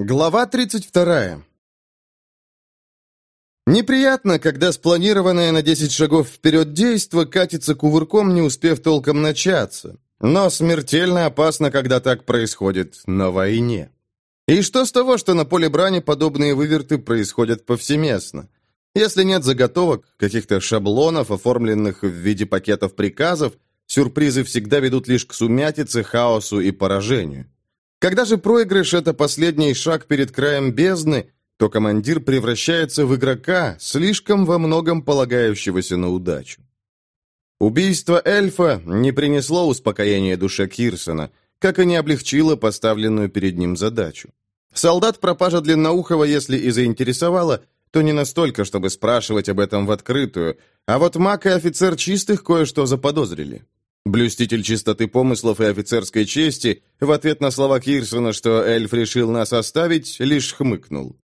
Глава 32. Неприятно, когда спланированное на 10 шагов вперед действо катится кувырком, не успев толком начаться. Но смертельно опасно, когда так происходит на войне. И что с того, что на поле брани подобные выверты происходят повсеместно? Если нет заготовок, каких-то шаблонов, оформленных в виде пакетов приказов, сюрпризы всегда ведут лишь к сумятице, хаосу и поражению. Когда же проигрыш – это последний шаг перед краем бездны, то командир превращается в игрока, слишком во многом полагающегося на удачу. Убийство эльфа не принесло успокоения душе Кирсона, как и не облегчило поставленную перед ним задачу. Солдат пропажа Длинноухова, если и заинтересовала, то не настолько, чтобы спрашивать об этом в открытую, а вот маг и офицер чистых кое-что заподозрили. Блюститель чистоты помыслов и офицерской чести в ответ на слова Кирсона, что эльф решил нас оставить, лишь хмыкнул.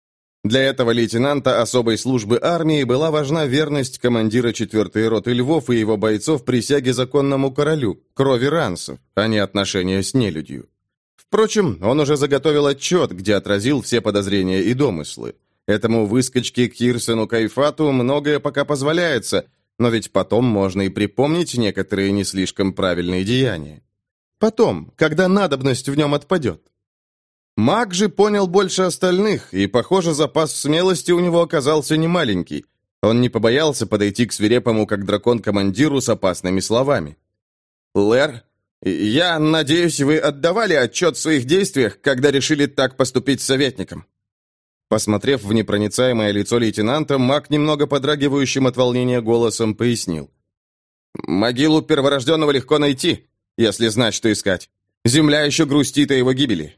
Для этого лейтенанта особой службы армии была важна верность командира 4-й роты Львов и его бойцов присяге законному королю, крови рансов, а не отношения с нелюдью. Впрочем, он уже заготовил отчет, где отразил все подозрения и домыслы. Этому выскочке Кирсону Кайфату многое пока позволяется – но ведь потом можно и припомнить некоторые не слишком правильные деяния. Потом, когда надобность в нем отпадет. Маг же понял больше остальных, и, похоже, запас смелости у него оказался немаленький. Он не побоялся подойти к свирепому, как дракон-командиру, с опасными словами. «Лэр, я надеюсь, вы отдавали отчет в своих действиях, когда решили так поступить с советником?» Посмотрев в непроницаемое лицо лейтенанта, маг, немного подрагивающим от волнения голосом, пояснил. «Могилу перворожденного легко найти, если знать, что искать. Земля еще грустит о его гибели».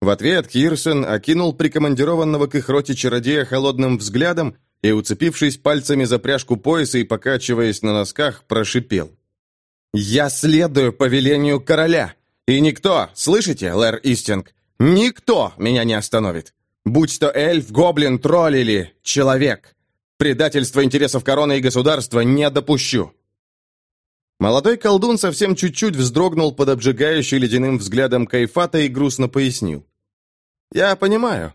В ответ Кирсон окинул прикомандированного к их роте чародея холодным взглядом и, уцепившись пальцами за пряжку пояса и покачиваясь на носках, прошипел. «Я следую повелению короля, и никто, слышите, Лэр Истинг, никто меня не остановит. Будь то эльф, гоблин, тролль или человек. Предательство интересов короны и государства не допущу. Молодой колдун совсем чуть-чуть вздрогнул под обжигающий ледяным взглядом Кайфата и грустно пояснил. «Я понимаю.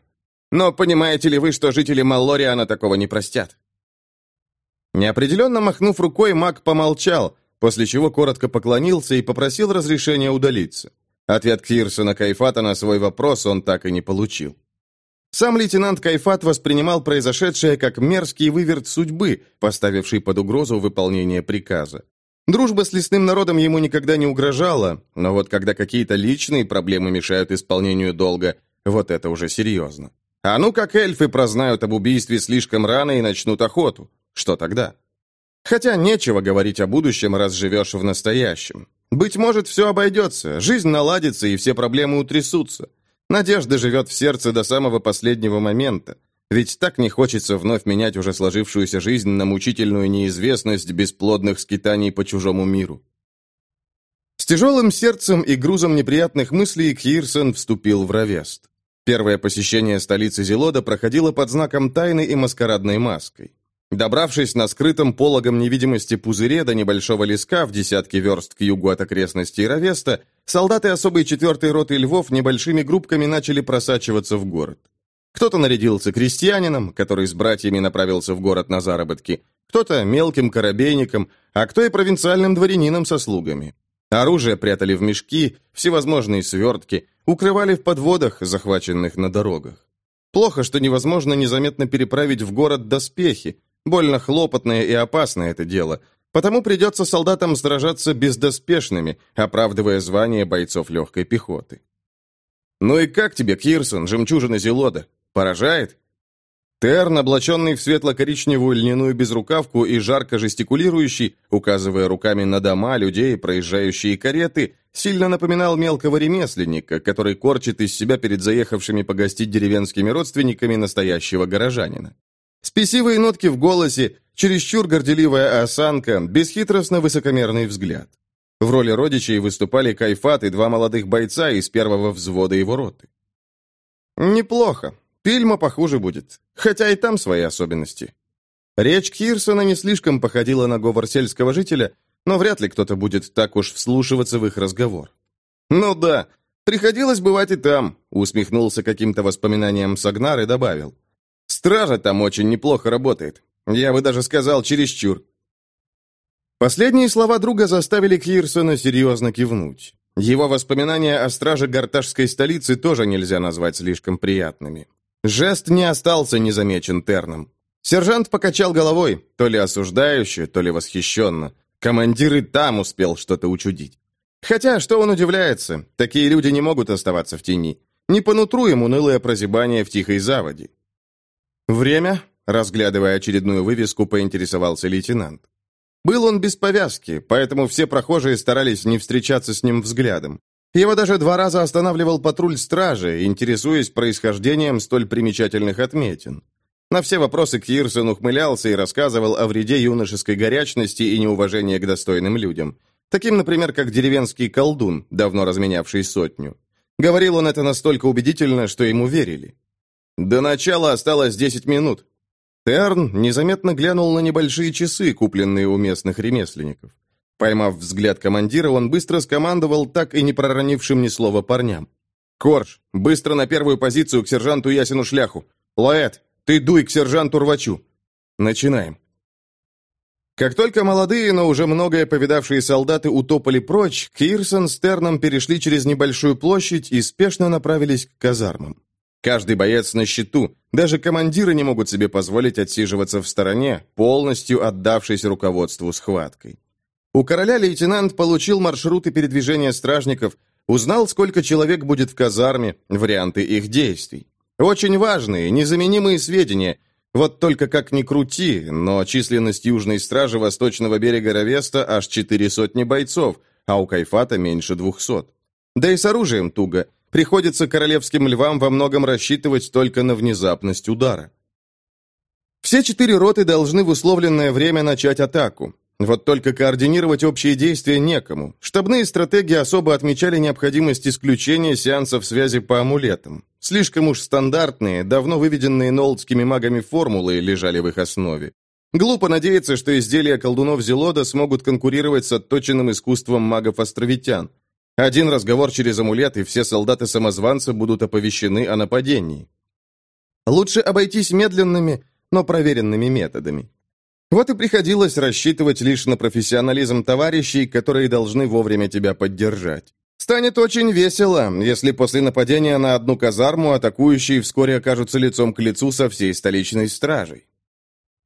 Но понимаете ли вы, что жители Маллориана такого не простят?» Неопределенно махнув рукой, маг помолчал, после чего коротко поклонился и попросил разрешения удалиться. Ответ Кирсона Кайфата на свой вопрос он так и не получил. Сам лейтенант Кайфат воспринимал произошедшее как мерзкий выверт судьбы, поставивший под угрозу выполнение приказа. Дружба с лесным народом ему никогда не угрожала, но вот когда какие-то личные проблемы мешают исполнению долга, вот это уже серьезно. А ну как эльфы прознают об убийстве слишком рано и начнут охоту. Что тогда? Хотя нечего говорить о будущем, раз живешь в настоящем. Быть может, все обойдется, жизнь наладится и все проблемы утрясутся. Надежда живет в сердце до самого последнего момента. Ведь так не хочется вновь менять уже сложившуюся жизнь на мучительную неизвестность бесплодных скитаний по чужому миру. С тяжелым сердцем и грузом неприятных мыслей Кирсон вступил в Равест. Первое посещение столицы Зелода проходило под знаком тайны и маскарадной маской. Добравшись на скрытом пологом невидимости пузыре до небольшого леска в десятке верст к югу от окрестностей Равеста, солдаты особой четвертой роты львов небольшими группками начали просачиваться в город. Кто-то нарядился крестьянином, который с братьями направился в город на заработки, кто-то мелким корабейником, а кто и провинциальным дворянином со слугами. Оружие прятали в мешки, всевозможные свертки, укрывали в подводах, захваченных на дорогах. Плохо, что невозможно незаметно переправить в город доспехи, Больно хлопотное и опасное это дело, потому придется солдатам сражаться бездоспешными, оправдывая звание бойцов легкой пехоты. «Ну и как тебе, Кирсон, жемчужина Зелода? Поражает?» Терн, облаченный в светло-коричневую льняную безрукавку и жарко жестикулирующий, указывая руками на дома, людей, проезжающие кареты, сильно напоминал мелкого ремесленника, который корчит из себя перед заехавшими погостить деревенскими родственниками настоящего горожанина. Спесивые нотки в голосе, чересчур горделивая осанка, бесхитростно высокомерный взгляд. В роли родичей выступали Кайфат и два молодых бойца из первого взвода его роты. «Неплохо. Фильма похуже будет. Хотя и там свои особенности». Речь Кирсона не слишком походила на говор сельского жителя, но вряд ли кто-то будет так уж вслушиваться в их разговор. «Ну да, «Приходилось бывать и там», — усмехнулся каким-то воспоминанием Сагнар и добавил. «Стража там очень неплохо работает. Я бы даже сказал, чересчур». Последние слова друга заставили Кирсона серьезно кивнуть. Его воспоминания о страже горташской столицы тоже нельзя назвать слишком приятными. Жест не остался незамечен Терном. Сержант покачал головой, то ли осуждающе, то ли восхищенно. Командир и там успел что-то учудить. Хотя, что он удивляется, такие люди не могут оставаться в тени. Не по нутру им унылое прозябание в тихой заводе. «Время?» — разглядывая очередную вывеску, поинтересовался лейтенант. Был он без повязки, поэтому все прохожие старались не встречаться с ним взглядом. Его даже два раза останавливал патруль стражи, интересуясь происхождением столь примечательных отметин. На все вопросы Кирсон ухмылялся и рассказывал о вреде юношеской горячности и неуважения к достойным людям. Таким, например, как деревенский колдун, давно разменявший сотню. Говорил он это настолько убедительно, что ему верили. До начала осталось 10 минут. Терн незаметно глянул на небольшие часы, купленные у местных ремесленников. Поймав взгляд командира, он быстро скомандовал так и не проронившим ни слова парням. «Корж, быстро на первую позицию к сержанту Ясину Шляху. Лаэт, ты дуй к сержанту Рвачу. Начинаем». Как только молодые, но уже многое повидавшие солдаты утопали прочь, Кирсон с Терном перешли через небольшую площадь и спешно направились к казармам. Каждый боец на счету, даже командиры не могут себе позволить отсиживаться в стороне, полностью отдавшись руководству схваткой. У короля лейтенант получил маршруты передвижения стражников, узнал, сколько человек будет в казарме, варианты их действий. Очень важные, незаменимые сведения, вот только как ни крути, но численность южной стражи восточного берега Равеста аж четыре сотни бойцов, а у Кайфата меньше двухсот. Да и с оружием туго. Приходится королевским львам во многом рассчитывать только на внезапность удара. Все четыре роты должны в условленное время начать атаку. Вот только координировать общие действия некому. Штабные стратегии особо отмечали необходимость исключения сеансов связи по амулетам. Слишком уж стандартные, давно выведенные нолдскими магами формулы лежали в их основе. Глупо надеяться, что изделия колдунов Зелода смогут конкурировать с отточенным искусством магов-островитян. Один разговор через амулет, и все солдаты-самозванца будут оповещены о нападении. Лучше обойтись медленными, но проверенными методами. Вот и приходилось рассчитывать лишь на профессионализм товарищей, которые должны вовремя тебя поддержать. Станет очень весело, если после нападения на одну казарму атакующие вскоре окажутся лицом к лицу со всей столичной стражей.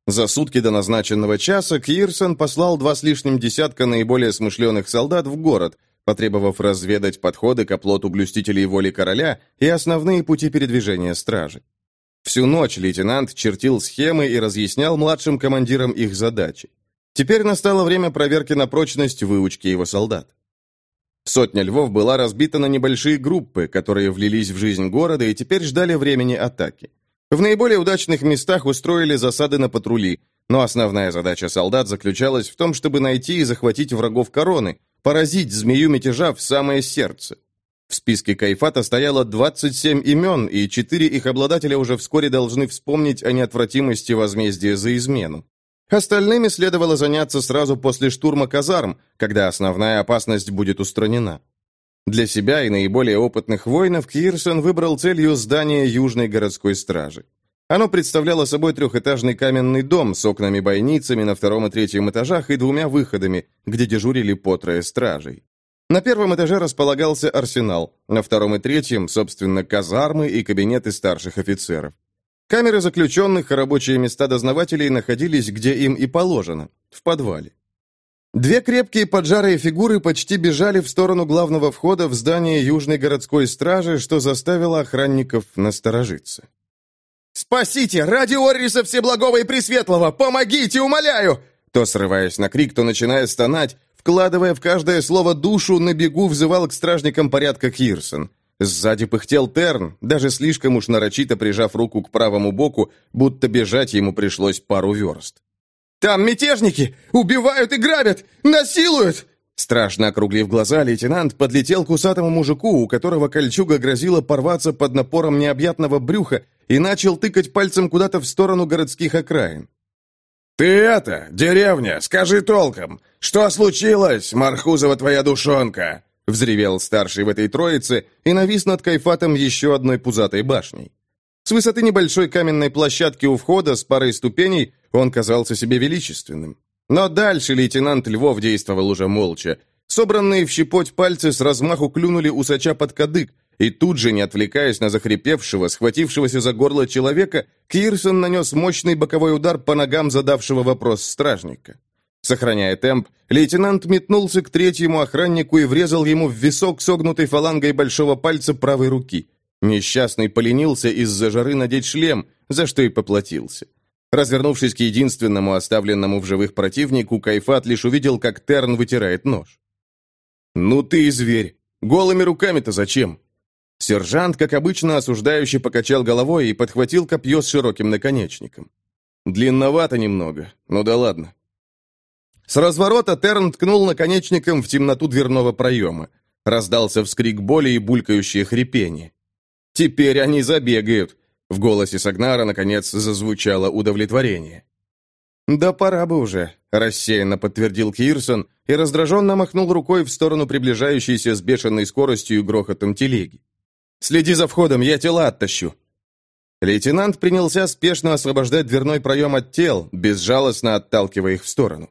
За сутки до назначенного часа Кирсон послал два с лишним десятка наиболее смышленых солдат в город, потребовав разведать подходы к оплоту блюстителей воли короля и основные пути передвижения стражи. Всю ночь лейтенант чертил схемы и разъяснял младшим командирам их задачи. Теперь настало время проверки на прочность выучки его солдат. Сотня львов была разбита на небольшие группы, которые влились в жизнь города и теперь ждали времени атаки. В наиболее удачных местах устроили засады на патрули, но основная задача солдат заключалась в том, чтобы найти и захватить врагов короны, поразить змею мятежа в самое сердце. В списке Кайфата стояло 27 имен, и четыре их обладателя уже вскоре должны вспомнить о неотвратимости возмездия за измену. Остальными следовало заняться сразу после штурма казарм, когда основная опасность будет устранена. Для себя и наиболее опытных воинов Кирсон выбрал целью здание Южной городской стражи. Оно представляло собой трехэтажный каменный дом с окнами-бойницами на втором и третьем этажах и двумя выходами, где дежурили по трое стражей. На первом этаже располагался арсенал, на втором и третьем, собственно, казармы и кабинеты старших офицеров. Камеры заключенных и рабочие места дознавателей находились, где им и положено, в подвале. Две крепкие поджарые фигуры почти бежали в сторону главного входа в здание Южной городской стражи, что заставило охранников насторожиться. «Спасите! Ради Орриса Всеблагого и Пресветлого! Помогите, умоляю!» То срываясь на крик, то начиная стонать, Вкладывая в каждое слово душу, на бегу взывал к стражникам порядка Кирсон. Сзади пыхтел Терн, даже слишком уж нарочито прижав руку к правому боку, будто бежать ему пришлось пару верст. «Там мятежники! Убивают и грабят! Насилуют!» Страшно округлив глаза, лейтенант подлетел к усатому мужику, у которого кольчуга грозила порваться под напором необъятного брюха, и начал тыкать пальцем куда-то в сторону городских окраин. «Ты это, деревня, скажи толком, что случилось, Мархузова твоя душонка?» взревел старший в этой троице и навис над Кайфатом еще одной пузатой башней. С высоты небольшой каменной площадки у входа с парой ступеней он казался себе величественным. Но дальше лейтенант Львов действовал уже молча. Собранные в щепоть пальцы с размаху клюнули усача под кадык, и тут же, не отвлекаясь на захрипевшего, схватившегося за горло человека, Кирсон нанес мощный боковой удар по ногам задавшего вопрос стражника. Сохраняя темп, лейтенант метнулся к третьему охраннику и врезал ему в висок согнутой фалангой большого пальца правой руки. Несчастный поленился из-за жары надеть шлем, за что и поплатился. Развернувшись к единственному оставленному в живых противнику, Кайфат лишь увидел, как Терн вытирает нож. «Ну ты и зверь! Голыми руками-то зачем?» Сержант, как обычно, осуждающе покачал головой и подхватил копье с широким наконечником. «Длинновато немного, ну да ладно». С разворота Терн ткнул наконечником в темноту дверного проема. Раздался вскрик боли и булькающее хрипение. «Теперь они забегают!» В голосе Сагнара, наконец, зазвучало удовлетворение. «Да пора бы уже», — рассеянно подтвердил Кирсон и раздраженно махнул рукой в сторону приближающейся с бешеной скоростью и грохотом телеги. Следи за входом, я тела оттащу». Лейтенант принялся спешно освобождать дверной проем от тел, безжалостно отталкивая их в сторону.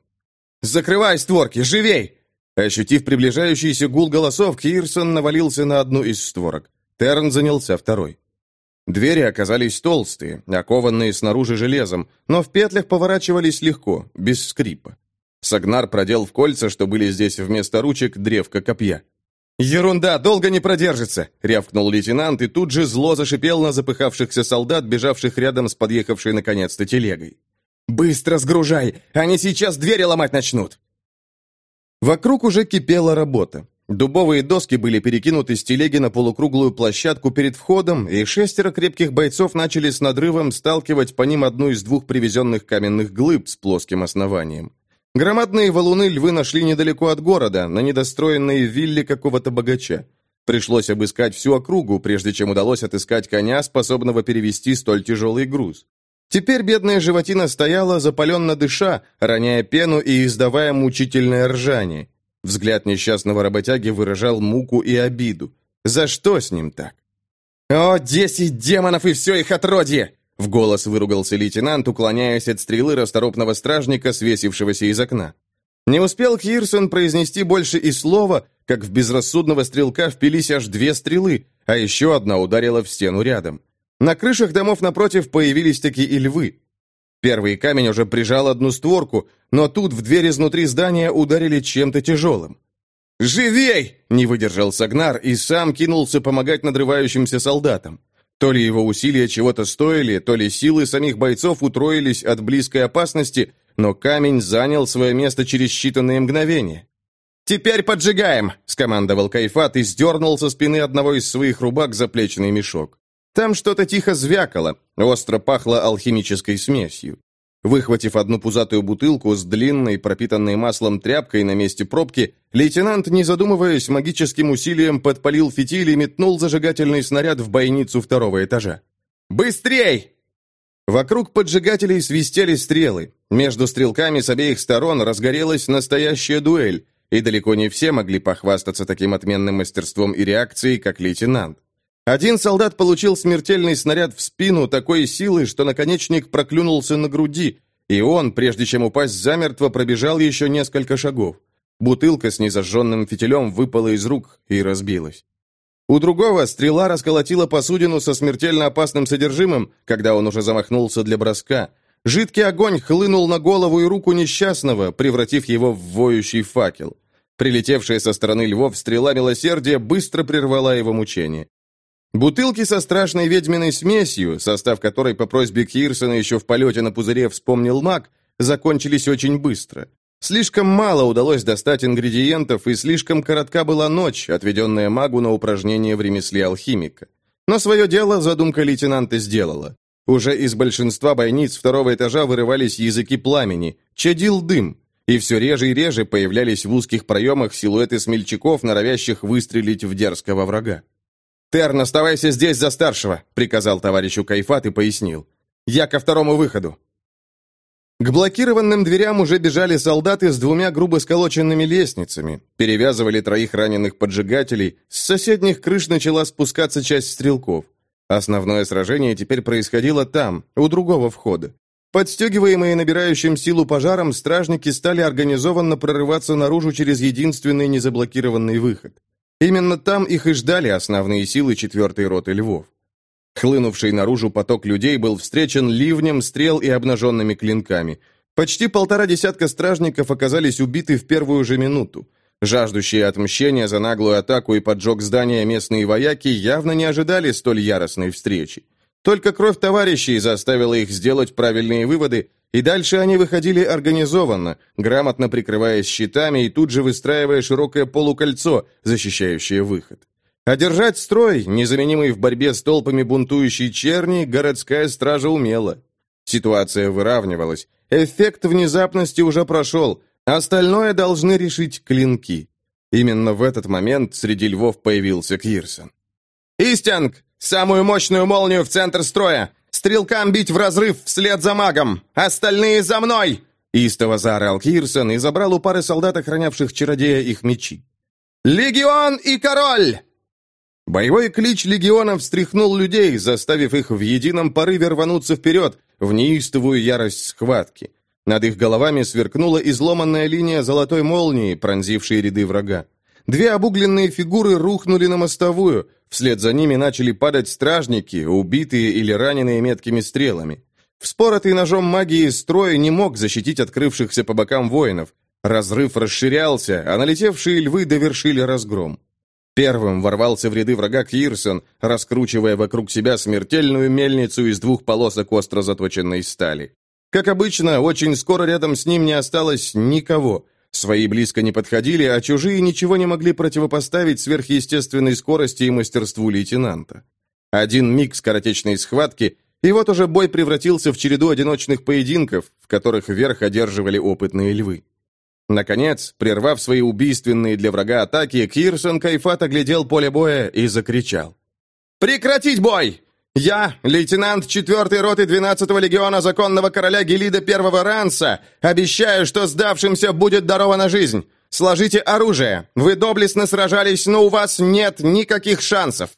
«Закрывай створки, живей!» Ощутив приближающийся гул голосов, Кирсон навалился на одну из створок. Терн занялся второй. Двери оказались толстые, окованные снаружи железом, но в петлях поворачивались легко, без скрипа. Сагнар продел в кольца, что были здесь вместо ручек, древко копья. «Ерунда, долго не продержится!» — рявкнул лейтенант и тут же зло зашипел на запыхавшихся солдат, бежавших рядом с подъехавшей наконец-то телегой. «Быстро сгружай! Они сейчас двери ломать начнут!» Вокруг уже кипела работа. Дубовые доски были перекинуты с телеги на полукруглую площадку перед входом, и шестеро крепких бойцов начали с надрывом сталкивать по ним одну из двух привезенных каменных глыб с плоским основанием. Громадные валуны львы нашли недалеко от города, на недостроенной вилле какого-то богача. Пришлось обыскать всю округу, прежде чем удалось отыскать коня, способного перевести столь тяжелый груз. Теперь бедная животина стояла, запаленно дыша, роняя пену и издавая мучительное ржание. Взгляд несчастного работяги выражал муку и обиду. За что с ним так? «О, десять демонов и все их отродье!» В голос выругался лейтенант, уклоняясь от стрелы расторопного стражника, свесившегося из окна. Не успел Кирсон произнести больше и слова, как в безрассудного стрелка впились аж две стрелы, а еще одна ударила в стену рядом. На крышах домов напротив появились такие и львы. Первый камень уже прижал одну створку, но тут в дверь изнутри здания ударили чем-то тяжелым. «Живей!» — не выдержал Сагнар и сам кинулся помогать надрывающимся солдатам. То ли его усилия чего-то стоили, то ли силы самих бойцов утроились от близкой опасности, но камень занял свое место через считанные мгновения. «Теперь поджигаем!» — скомандовал Кайфат и сдернул со спины одного из своих рубак заплеченный мешок. Там что-то тихо звякало, остро пахло алхимической смесью. Выхватив одну пузатую бутылку с длинной, пропитанной маслом тряпкой на месте пробки, лейтенант, не задумываясь, магическим усилием подпалил фитиль и метнул зажигательный снаряд в бойницу второго этажа. «Быстрей!» Вокруг поджигателей свистели стрелы. Между стрелками с обеих сторон разгорелась настоящая дуэль, и далеко не все могли похвастаться таким отменным мастерством и реакцией, как лейтенант. Один солдат получил смертельный снаряд в спину такой силы, что наконечник проклюнулся на груди, и он, прежде чем упасть замертво, пробежал еще несколько шагов. Бутылка с незажженным фитилем выпала из рук и разбилась. У другого стрела расколотила посудину со смертельно опасным содержимым, когда он уже замахнулся для броска. Жидкий огонь хлынул на голову и руку несчастного, превратив его в воющий факел. Прилетевшая со стороны львов стрела милосердия быстро прервала его мучение. Бутылки со страшной ведьминой смесью, состав которой по просьбе Кирсона еще в полете на пузыре вспомнил маг, закончились очень быстро. Слишком мало удалось достать ингредиентов, и слишком коротка была ночь, отведенная магу на упражнение в ремесле алхимика. Но свое дело задумка лейтенанта сделала. Уже из большинства бойниц второго этажа вырывались языки пламени, чадил дым, и все реже и реже появлялись в узких проемах силуэты смельчаков, норовящих выстрелить в дерзкого врага. «Терн, оставайся здесь за старшего», — приказал товарищу Кайфат и пояснил. «Я ко второму выходу». К блокированным дверям уже бежали солдаты с двумя грубо сколоченными лестницами, перевязывали троих раненых поджигателей, с соседних крыш начала спускаться часть стрелков. Основное сражение теперь происходило там, у другого входа. Подстегиваемые набирающим силу пожаром, стражники стали организованно прорываться наружу через единственный незаблокированный выход. Именно там их и ждали основные силы четвертой роты львов. Хлынувший наружу поток людей был встречен ливнем стрел и обнаженными клинками. Почти полтора десятка стражников оказались убиты в первую же минуту. Жаждущие отмщения за наглую атаку и поджог здания местные вояки явно не ожидали столь яростной встречи. Только кровь товарищей заставила их сделать правильные выводы, и дальше они выходили организованно, грамотно прикрываясь щитами и тут же выстраивая широкое полукольцо, защищающее выход. Одержать строй, незаменимый в борьбе с толпами бунтующей черни, городская стража умела. Ситуация выравнивалась. Эффект внезапности уже прошел. Остальное должны решить клинки. Именно в этот момент среди львов появился Кирсон. «Истинг! Самую мощную молнию в центр строя! Стрелкам бить в разрыв вслед за магом! Остальные за мной!» Истово заорал Кирсон и забрал у пары солдат, охранявших чародея, их мечи. «Легион и король!» Боевой клич легиона встряхнул людей, заставив их в едином порыве рвануться вперед, в неистовую ярость схватки. Над их головами сверкнула изломанная линия золотой молнии, пронзившей ряды врага. Две обугленные фигуры рухнули на мостовую, вслед за ними начали падать стражники, убитые или раненые меткими стрелами. Вспоротый ножом магии строй не мог защитить открывшихся по бокам воинов. Разрыв расширялся, а налетевшие львы довершили разгром. Первым ворвался в ряды врага Кирсон, раскручивая вокруг себя смертельную мельницу из двух полосок остро заточенной стали. Как обычно, очень скоро рядом с ним не осталось никого. Свои близко не подходили, а чужие ничего не могли противопоставить сверхъестественной скорости и мастерству лейтенанта. Один миг скоротечной схватки, и вот уже бой превратился в череду одиночных поединков, в которых верх одерживали опытные львы. Наконец, прервав свои убийственные для врага атаки, Кирсон Кайфат оглядел поле боя и закричал. «Прекратить бой! Я, лейтенант 4-й роты 12-го легиона законного короля Гелида Первого Ранса, обещаю, что сдавшимся будет дарована жизнь. Сложите оружие. Вы доблестно сражались, но у вас нет никаких шансов».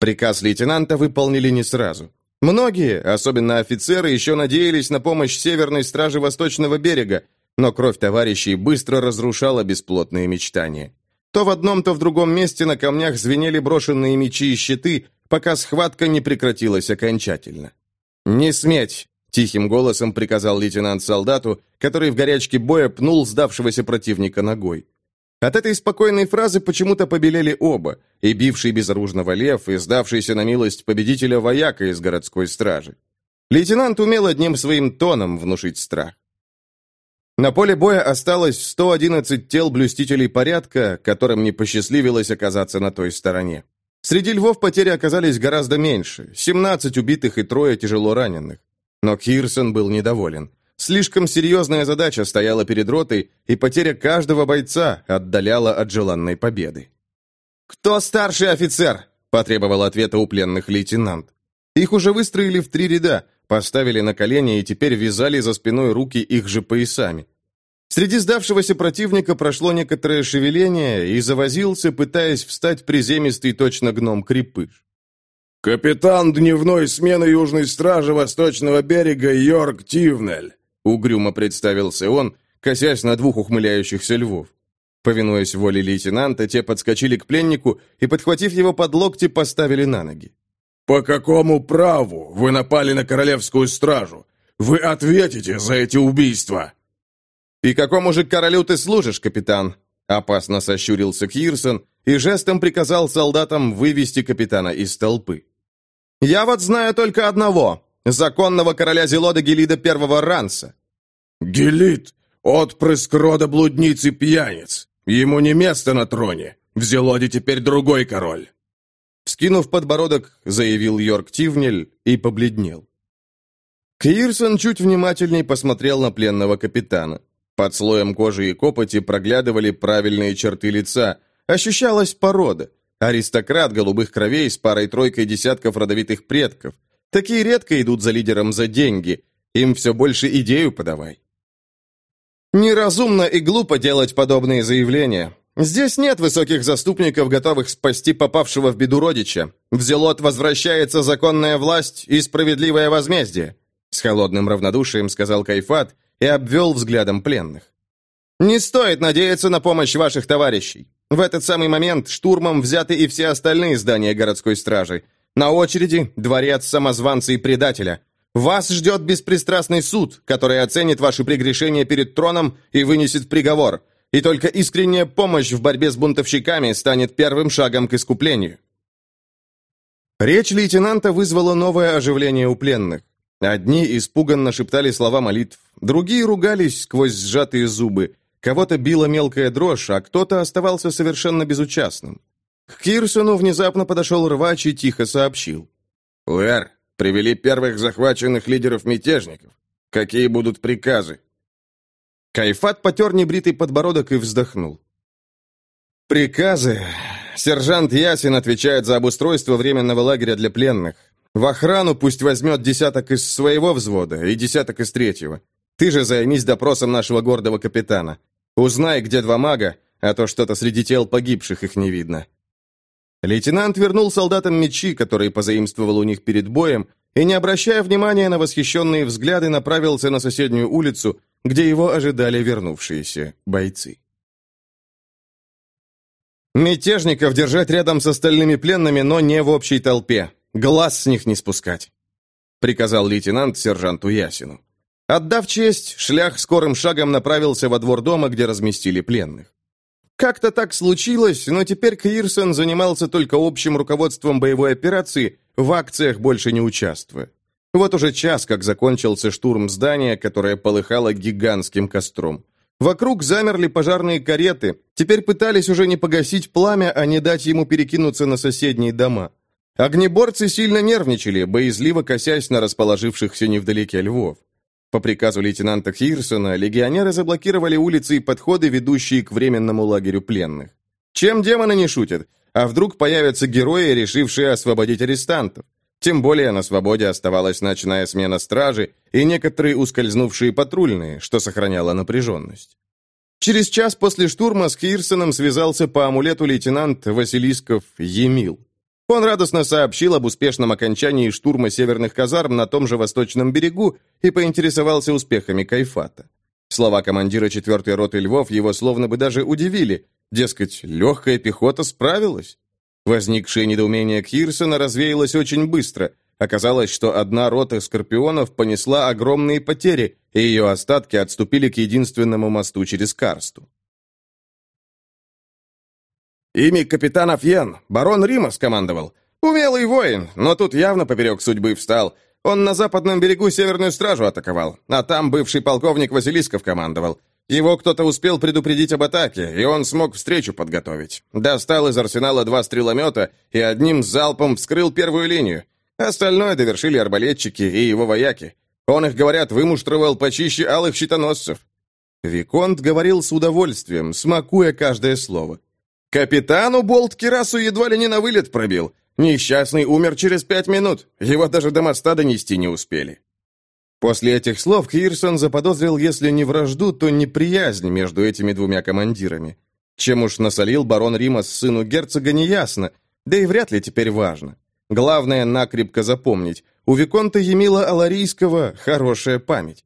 Приказ лейтенанта выполнили не сразу. Многие, особенно офицеры, еще надеялись на помощь Северной Стражи Восточного берега, но кровь товарищей быстро разрушала бесплотные мечтания. То в одном, то в другом месте на камнях звенели брошенные мечи и щиты, пока схватка не прекратилась окончательно. «Не сметь!» — тихим голосом приказал лейтенант солдату, который в горячке боя пнул сдавшегося противника ногой. От этой спокойной фразы почему-то побелели оба, и бивший безоружного лев, и сдавшийся на милость победителя вояка из городской стражи. Лейтенант умел одним своим тоном внушить страх. На поле боя осталось 111 тел блюстителей порядка, которым не посчастливилось оказаться на той стороне. Среди львов потери оказались гораздо меньше, 17 убитых и трое тяжело раненых. Но Кирсон был недоволен. Слишком серьезная задача стояла перед ротой, и потеря каждого бойца отдаляла от желанной победы. «Кто старший офицер?» – потребовал ответа у пленных лейтенант. Их уже выстроили в три ряда, поставили на колени и теперь вязали за спиной руки их же поясами. Среди сдавшегося противника прошло некоторое шевеление и завозился, пытаясь встать приземистый точно гном-крепыш. «Капитан дневной смены Южной Стражи Восточного берега Йорк Тивнель», угрюмо представился он, косясь на двух ухмыляющихся львов. Повинуясь воле лейтенанта, те подскочили к пленнику и, подхватив его под локти, поставили на ноги. «По какому праву вы напали на королевскую стражу? Вы ответите за эти убийства!» «И какому же королю ты служишь, капитан?» Опасно сощурился Кирсон и жестом приказал солдатам вывести капитана из толпы. «Я вот знаю только одного, законного короля Зелода Гелида Первого Ранса». «Гелид, отпрыск рода блудниц и пьяниц. Ему не место на троне. В Зелоде теперь другой король». Вскинув подбородок, заявил Йорк Тивнель и побледнел. Кирсон чуть внимательней посмотрел на пленного капитана. Под слоем кожи и копоти проглядывали правильные черты лица. Ощущалась порода. Аристократ голубых кровей с парой-тройкой десятков родовитых предков. Такие редко идут за лидером за деньги. Им все больше идею подавай. Неразумно и глупо делать подобные заявления. Здесь нет высоких заступников, готовых спасти попавшего в беду родича. В Зелот возвращается законная власть и справедливое возмездие», с холодным равнодушием сказал Кайфат и обвел взглядом пленных. «Не стоит надеяться на помощь ваших товарищей. В этот самый момент штурмом взяты и все остальные здания городской стражи. На очереди дворец самозванца и предателя. Вас ждет беспристрастный суд, который оценит ваши прегрешения перед троном и вынесет приговор. И только искренняя помощь в борьбе с бунтовщиками станет первым шагом к искуплению. Речь лейтенанта вызвала новое оживление у пленных. Одни испуганно шептали слова молитв, другие ругались сквозь сжатые зубы, кого-то била мелкая дрожь, а кто-то оставался совершенно безучастным. К Кирсону внезапно подошел рвач и тихо сообщил. «Уэр, привели первых захваченных лидеров мятежников. Какие будут приказы?» Кайфат потер небритый подбородок и вздохнул. «Приказы. Сержант Ясин отвечает за обустройство временного лагеря для пленных. В охрану пусть возьмет десяток из своего взвода и десяток из третьего. Ты же займись допросом нашего гордого капитана. Узнай, где два мага, а то что-то среди тел погибших их не видно». Лейтенант вернул солдатам мечи, которые позаимствовал у них перед боем, и, не обращая внимания на восхищенные взгляды, направился на соседнюю улицу, где его ожидали вернувшиеся бойцы. «Мятежников держать рядом с остальными пленными, но не в общей толпе. Глаз с них не спускать», — приказал лейтенант сержанту Ясину. Отдав честь, шлях скорым шагом направился во двор дома, где разместили пленных. Как-то так случилось, но теперь Кирсон занимался только общим руководством боевой операции, в акциях больше не участвуя. Вот уже час, как закончился штурм здания, которое полыхало гигантским костром. Вокруг замерли пожарные кареты, теперь пытались уже не погасить пламя, а не дать ему перекинуться на соседние дома. Огнеборцы сильно нервничали, боязливо косясь на расположившихся невдалеке львов. По приказу лейтенанта Хирсона, легионеры заблокировали улицы и подходы, ведущие к временному лагерю пленных. Чем демоны не шутят? А вдруг появятся герои, решившие освободить арестантов? Тем более на свободе оставалась ночная смена стражи и некоторые ускользнувшие патрульные, что сохраняло напряженность. Через час после штурма с Кирсоном связался по амулету лейтенант Василисков Емил. Он радостно сообщил об успешном окончании штурма северных казарм на том же восточном берегу и поинтересовался успехами Кайфата. Слова командира 4-й роты Львов его словно бы даже удивили. Дескать, легкая пехота справилась. Возникшее недоумение Кирсона развеялось очень быстро. Оказалось, что одна рота скорпионов понесла огромные потери, и ее остатки отступили к единственному мосту через Карсту. «Ими капитан Афьен, барон Рима скомандовал. Умелый воин, но тут явно поперек судьбы встал. Он на западном берегу Северную Стражу атаковал, а там бывший полковник Василисков командовал. Его кто-то успел предупредить об атаке, и он смог встречу подготовить. Достал из арсенала два стреломета и одним залпом вскрыл первую линию. Остальное довершили арбалетчики и его вояки. Он их, говорят, вымуштровал почище алых щитоносцев. Виконт говорил с удовольствием, смакуя каждое слово. Капитану болт Кирасу едва ли не на вылет пробил. Несчастный умер через пять минут. Его даже до моста донести не успели. После этих слов Кирсон заподозрил, если не вражду, то неприязнь между этими двумя командирами. Чем уж насолил барон Римас сыну герцога, неясно, да и вряд ли теперь важно. Главное накрепко запомнить, у Виконта Емила Аларийского хорошая память.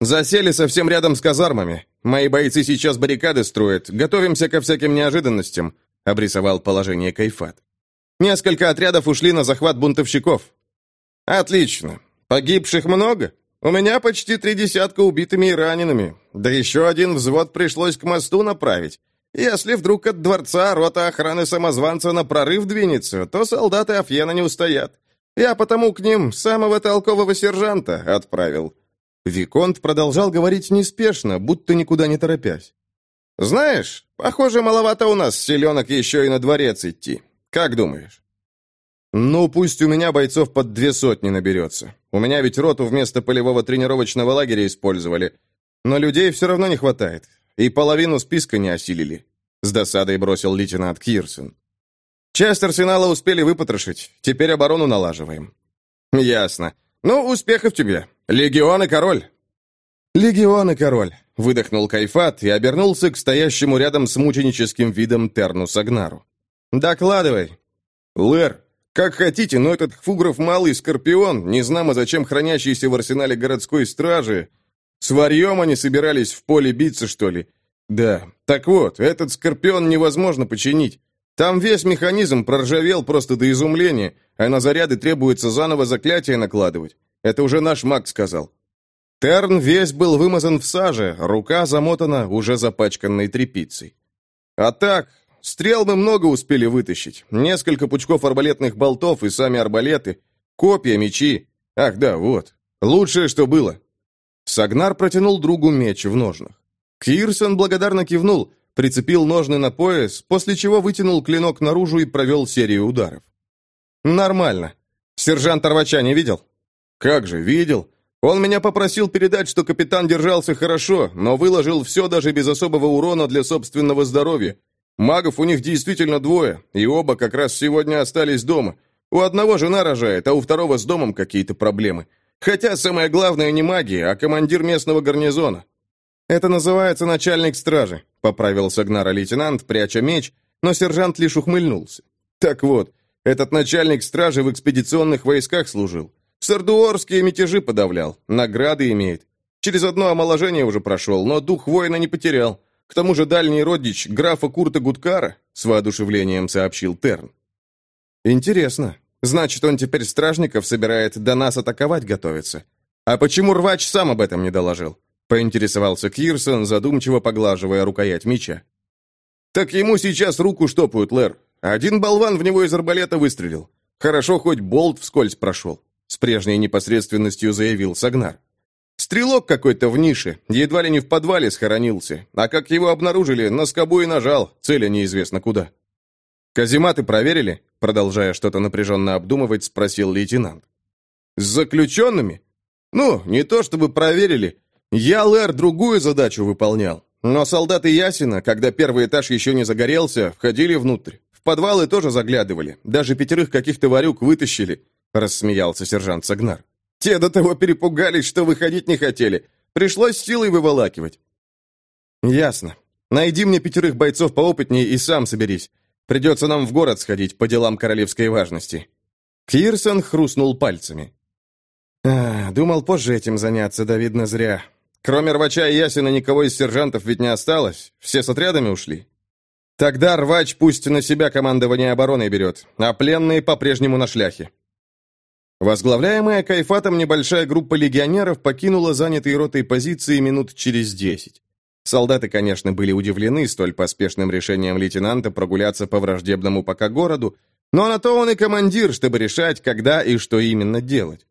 «Засели совсем рядом с казармами. Мои бойцы сейчас баррикады строят, готовимся ко всяким неожиданностям», обрисовал положение Кайфат. «Несколько отрядов ушли на захват бунтовщиков». «Отлично. Погибших много? У меня почти три десятка убитыми и ранеными. Да еще один взвод пришлось к мосту направить. Если вдруг от дворца рота охраны самозванца на прорыв двинется, то солдаты Афьена не устоят. Я потому к ним самого толкового сержанта отправил». Виконт продолжал говорить неспешно, будто никуда не торопясь. «Знаешь, похоже, маловато у нас селенок еще и на дворец идти. Как думаешь?» «Ну, пусть у меня бойцов под две сотни наберется. У меня ведь роту вместо полевого тренировочного лагеря использовали. Но людей все равно не хватает. И половину списка не осилили», — с досадой бросил лейтенант Кирсон. «Часть арсенала успели выпотрошить. Теперь оборону налаживаем». «Ясно. Ну, успехов тебе. «Легион и король!» «Легион и король!» — выдохнул Кайфат и обернулся к стоящему рядом с мученическим видом Терну Сагнару. «Докладывай!» «Лэр, как хотите, но этот Фугров малый Скорпион, не знамо зачем хранящийся в арсенале городской стражи, с варьем они собирались в поле биться, что ли? Да, так вот, этот Скорпион невозможно починить. Там весь механизм проржавел просто до изумления, а на заряды требуется заново заклятие накладывать. Это уже наш маг сказал. Терн весь был вымазан в саже, рука замотана уже запачканной тряпицей. А так, стрел мы много успели вытащить. Несколько пучков арбалетных болтов и сами арбалеты, копья, мечи. Ах, да, вот. Лучшее, что было. Сагнар протянул другу меч в ножнах. Кирсон благодарно кивнул, прицепил ножны на пояс, после чего вытянул клинок наружу и провел серию ударов. «Нормально. Сержант Арвача не видел?» «Как же, видел. Он меня попросил передать, что капитан держался хорошо, но выложил все даже без особого урона для собственного здоровья. Магов у них действительно двое, и оба как раз сегодня остались дома. У одного жена рожает, а у второго с домом какие-то проблемы. Хотя самое главное не магия, а командир местного гарнизона. «Это называется начальник стражи», — поправил Сагнара лейтенант, пряча меч, но сержант лишь ухмыльнулся. «Так вот, этот начальник стражи в экспедиционных войсках служил. Сардуорские мятежи подавлял, награды имеет. Через одно омоложение уже прошел, но дух воина не потерял. К тому же дальний родич графа Курта Гудкара, с воодушевлением сообщил Терн. Интересно, значит, он теперь стражников собирает до нас атаковать готовится. А почему рвач сам об этом не доложил? Поинтересовался Кирсон, задумчиво поглаживая рукоять меча. «Так ему сейчас руку штопают, Лэр. Один болван в него из арбалета выстрелил. Хорошо, хоть болт вскользь прошел», — с прежней непосредственностью заявил Сагнар. «Стрелок какой-то в нише, едва ли не в подвале схоронился, а как его обнаружили, на скобу и нажал, целя неизвестно куда». «Казематы проверили?» — продолжая что-то напряженно обдумывать, спросил лейтенант. «С заключенными? Ну, не то чтобы проверили, я, Лэр, другую задачу выполнял. Но солдаты Ясина, когда первый этаж еще не загорелся, входили внутрь. В подвалы тоже заглядывали. Даже пятерых каких-то варюк вытащили, рассмеялся сержант Сагнар. Те до того перепугались, что выходить не хотели. Пришлось силой выволакивать. Ясно. Найди мне пятерых бойцов поопытнее и сам соберись. Придется нам в город сходить по делам королевской важности. Кирсон хрустнул пальцами. А, думал позже этим заняться, да видно зря. Кроме рвача и Ясина никого из сержантов ведь не осталось. Все с отрядами ушли. Тогда рвач пусть на себя командование обороной берет, а пленные по-прежнему на шляхе. Возглавляемая Кайфатом небольшая группа легионеров покинула занятые ротой позиции минут через десять. Солдаты, конечно, были удивлены столь поспешным решением лейтенанта прогуляться по враждебному пока городу, но на то он и командир, чтобы решать, когда и что именно делать.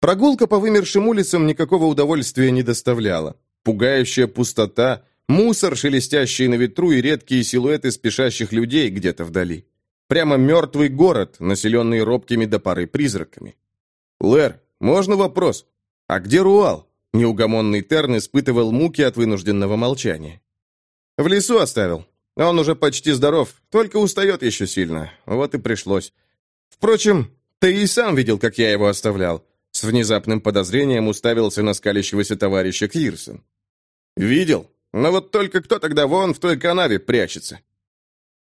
Прогулка по вымершим улицам никакого удовольствия не доставляла. Пугающая пустота, мусор, шелестящий на ветру и редкие силуэты спешащих людей где-то вдали. Прямо мертвый город, населенный робкими до пары призраками. «Лэр, можно вопрос? А где Руал?» Неугомонный Терн испытывал муки от вынужденного молчания. «В лесу оставил. Он уже почти здоров, только устает еще сильно. Вот и пришлось. Впрочем, ты и сам видел, как я его оставлял. С внезапным подозрением уставился на скалящегося товарища Кирсон. «Видел? Но вот только кто тогда вон в той канаве прячется?»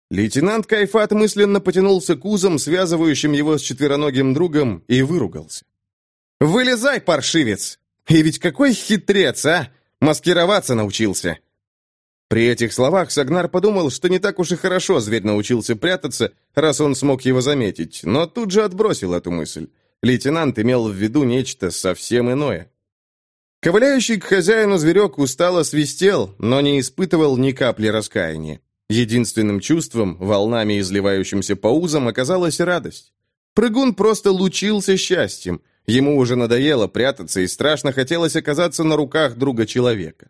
Лейтенант Кайфат мысленно потянулся к узам, связывающим его с четвероногим другом, и выругался. «Вылезай, паршивец! И ведь какой хитрец, а! Маскироваться научился!» При этих словах Сагнар подумал, что не так уж и хорошо зверь научился прятаться, раз он смог его заметить, но тут же отбросил эту мысль. Лейтенант имел в виду нечто совсем иное. Ковыляющий к хозяину зверек устало свистел, но не испытывал ни капли раскаяния. Единственным чувством, волнами изливающимся по узам, оказалась радость. Прыгун просто лучился счастьем. Ему уже надоело прятаться и страшно хотелось оказаться на руках друга человека.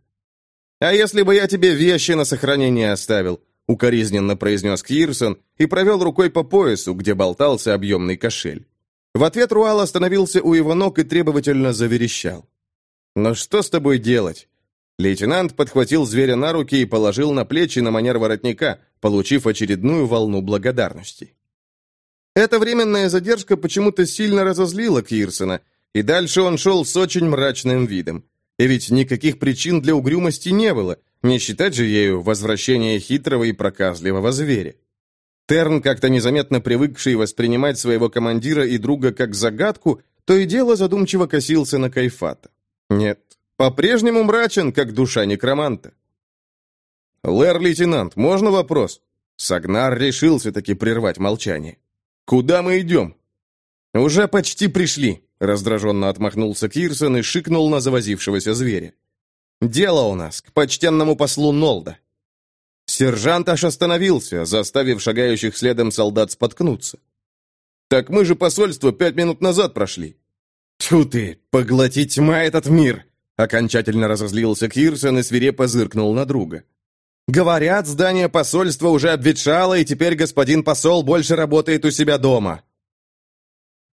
«А если бы я тебе вещи на сохранение оставил?» укоризненно произнес Кирсон и провел рукой по поясу, где болтался объемный кошель. В ответ Руал остановился у его ног и требовательно заверещал. «Но что с тобой делать?» Лейтенант подхватил зверя на руки и положил на плечи на манер воротника, получив очередную волну благодарности. Эта временная задержка почему-то сильно разозлила Кирсона, и дальше он шел с очень мрачным видом. И ведь никаких причин для угрюмости не было, не считать же ею возвращение хитрого и проказливого зверя. Терн, как-то незаметно привыкший воспринимать своего командира и друга как загадку, то и дело задумчиво косился на Кайфата. Нет, по-прежнему мрачен, как душа некроманта. «Лэр-лейтенант, можно вопрос?» Сагнар решился таки прервать молчание. «Куда мы идем?» «Уже почти пришли», — раздраженно отмахнулся Кирсон и шикнул на завозившегося зверя. «Дело у нас к почтенному послу Нолда». Сержант аж остановился, заставив шагающих следом солдат споткнуться. «Так мы же посольство пять минут назад прошли». «Тьфу ты, поглотить тьма этот мир!» Окончательно разозлился Кирсон и свирепо зыркнул на друга. «Говорят, здание посольства уже обветшало, и теперь господин посол больше работает у себя дома».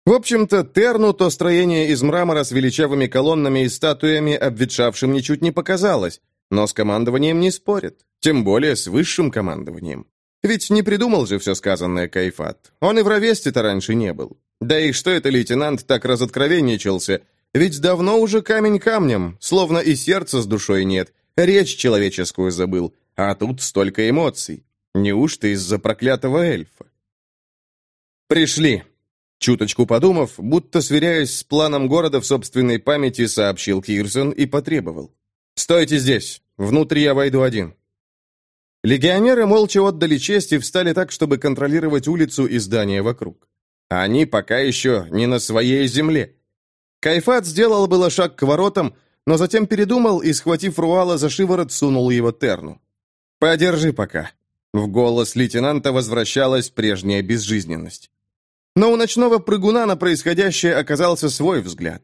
В общем-то, Терну то строение из мрамора с величавыми колоннами и статуями, обветшавшим, ничуть не показалось, но с командованием не спорят, тем более с высшим командованием. Ведь не придумал же все сказанное Кайфат. Он и в Равесте-то раньше не был. Да и что это лейтенант так разоткровенничался? Ведь давно уже камень камнем, словно и сердца с душой нет, речь человеческую забыл, а тут столько эмоций. Неужто из-за проклятого эльфа? «Пришли!» Чуточку подумав, будто сверяясь с планом города в собственной памяти, сообщил Кирсон и потребовал. «Стойте здесь! Внутрь я войду один!» Легионеры молча отдали честь и встали так, чтобы контролировать улицу и здания вокруг. Они пока еще не на своей земле. Кайфат сделал было шаг к воротам, но затем передумал и, схватив Руала за шиворот, сунул его Терну. «Подержи пока». В голос лейтенанта возвращалась прежняя безжизненность. Но у ночного прыгуна на происходящее оказался свой взгляд.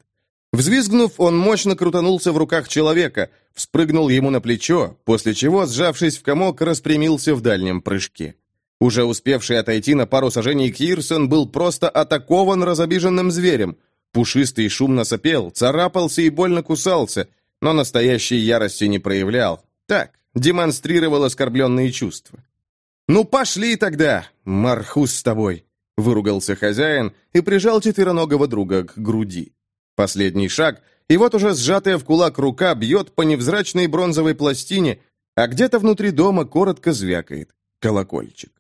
Взвизгнув, он мощно крутанулся в руках человека, вспрыгнул ему на плечо, после чего, сжавшись в комок, распрямился в дальнем прыжке. Уже успевший отойти на пару сажений Кирсон был просто атакован разобиженным зверем. Пушистый шумно сопел, царапался и больно кусался, но настоящей ярости не проявлял. Так, демонстрировал оскорбленные чувства. «Ну пошли тогда, Мархус с тобой!» Выругался хозяин и прижал четвероногого друга к груди. Последний шаг, и вот уже сжатая в кулак рука бьет по невзрачной бронзовой пластине, а где-то внутри дома коротко звякает колокольчик.